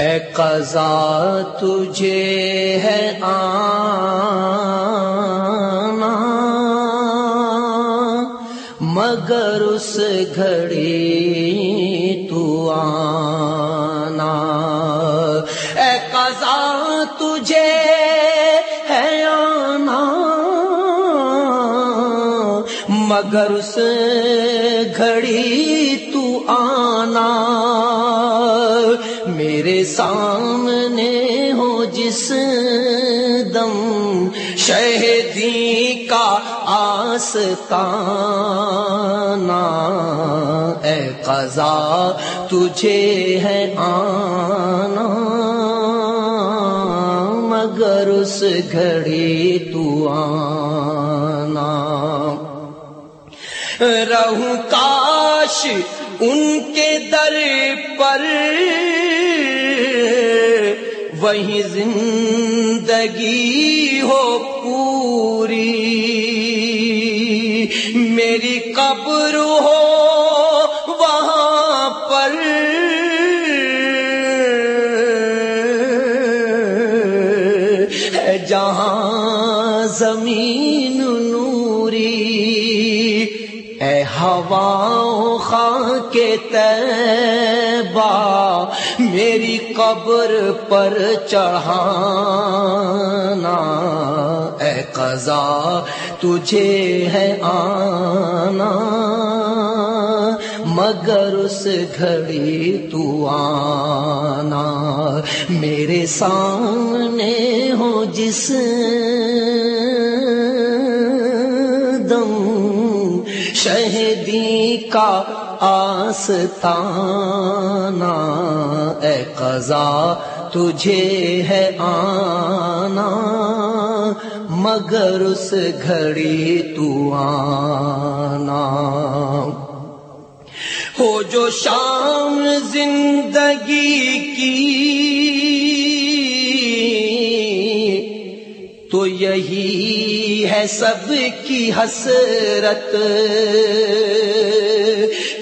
اے قضا تجھے ہے آنا مگر اس گھڑی تو آنا۔ مگر اس گھڑی تو آنا میرے سامنے ہو جس دم شہدی کا آستانہ۔ اے قضا، تجھے ہے آنا۔ مگر اس گھڑی تو آنا۔ رہوں کاش ان کے در پر۔ وہی زندگی ہو پوری۔ میری قبر ہو وہاں پر۔ جہاں زمین ہوا خاں کے تیبا میری قبر پر چڑھانا۔ اے قضا، تجھے ہے آنا۔ مگر اس گھڑی تو آنا۔ میرے سامنے ہو جس دم شہدی کا آستانہ، اے قضا، تجھے ہے آنا، مگر اس گھڑی تو آنا۔ ہو جو شام زندگی کی تو یہی ہے سب کی حسرت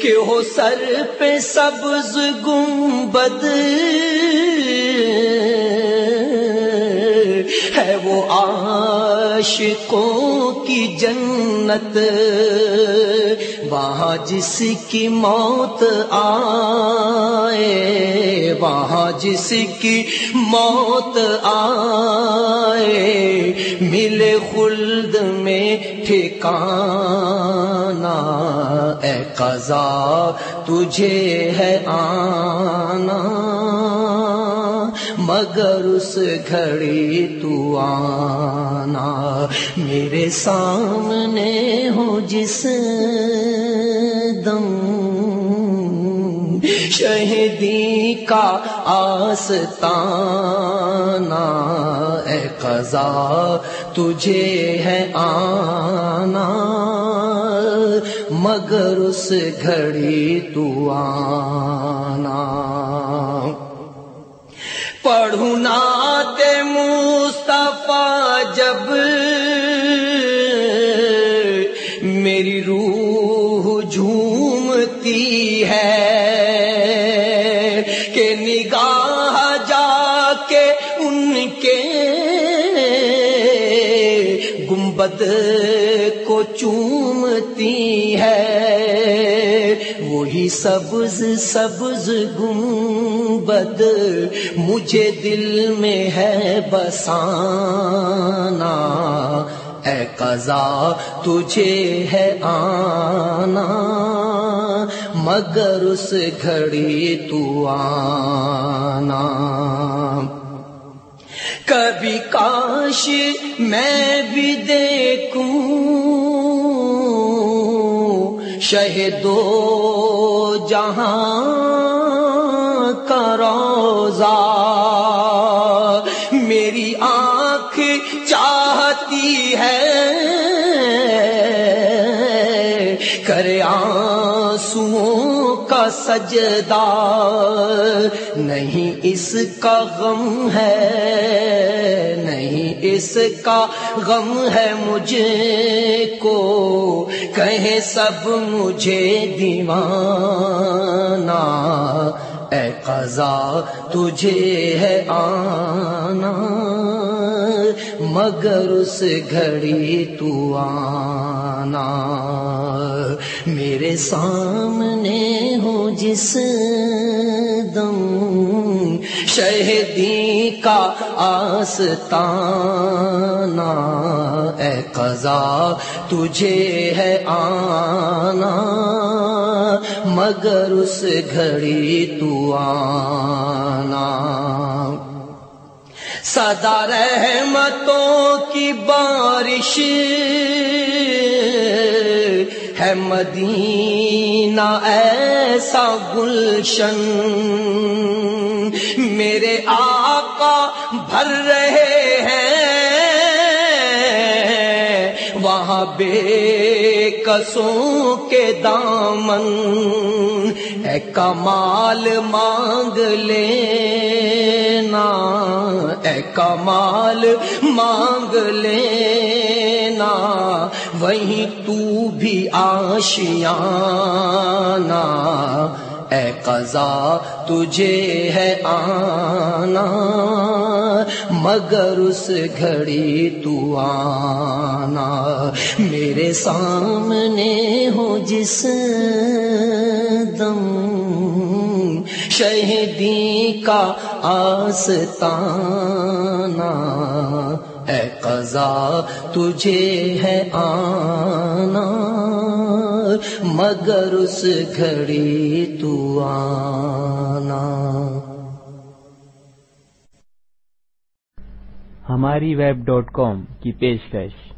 کہ ہو سر پہ سبز گنبد ہے وہ عاشقوں کی جنت وہاں جس کی موت آئے وہاں جس کی موت آئے ملے خلد میں ٹھکانا۔ اے قضا، تجھے ہے آنا۔ مگر اس گھڑی تو آنا۔ میرے سامنے ہو جس دم شہدی کا آستانہ، اے قضا، تجھے ہے آنا۔ مگر اس گھڑی تو آنا۔ پڑھوں نات مصطفیٰ، جب میری روح گنبد کو چومتی ہے، وہی سبز سبز گنبد مجھے دل میں ہے بسانا۔ اے قضا، تجھے ہے آنا، مگر اس گھڑی تو آنا۔ کبھی کا کاش میں بھی دیکھوں شہدو جہاں کا روزہ کا سجدہ نہیں اس کا غم ہے، نہیں اس کا غم ہے مجھے کو۔ کہیں سب مجھے دیوانہ، اے قضا تجھے ہے آنا۔ مگر اس گھڑی تو آنا۔ سامنے ہو جس دم شہدی کا آستانہ، اے قضا، تجھے ہے آنا، مگر اس گھڑی تو آنا۔ سدا رحمتوں کی بارش ہے مدینہ ایسا گلشن۔ میرے آقا بھر رہے ہیں۔ وہاں بے کسوں کے دامن۔ اے کمال مانگ لینا اے کمال مانگ لینا، وہیں تو بھی آشیانہ۔ اے قضا، تجھے ہے آنا، مگر اس گھڑی تو آنا۔ میرے سامنے ہو جس دم شہدی کا آستانہ اے قضا، تجھے ہے آنا مگر اس گھڑی تو آنا۔ ہماری ویب ڈاٹ کام کی پیشکش۔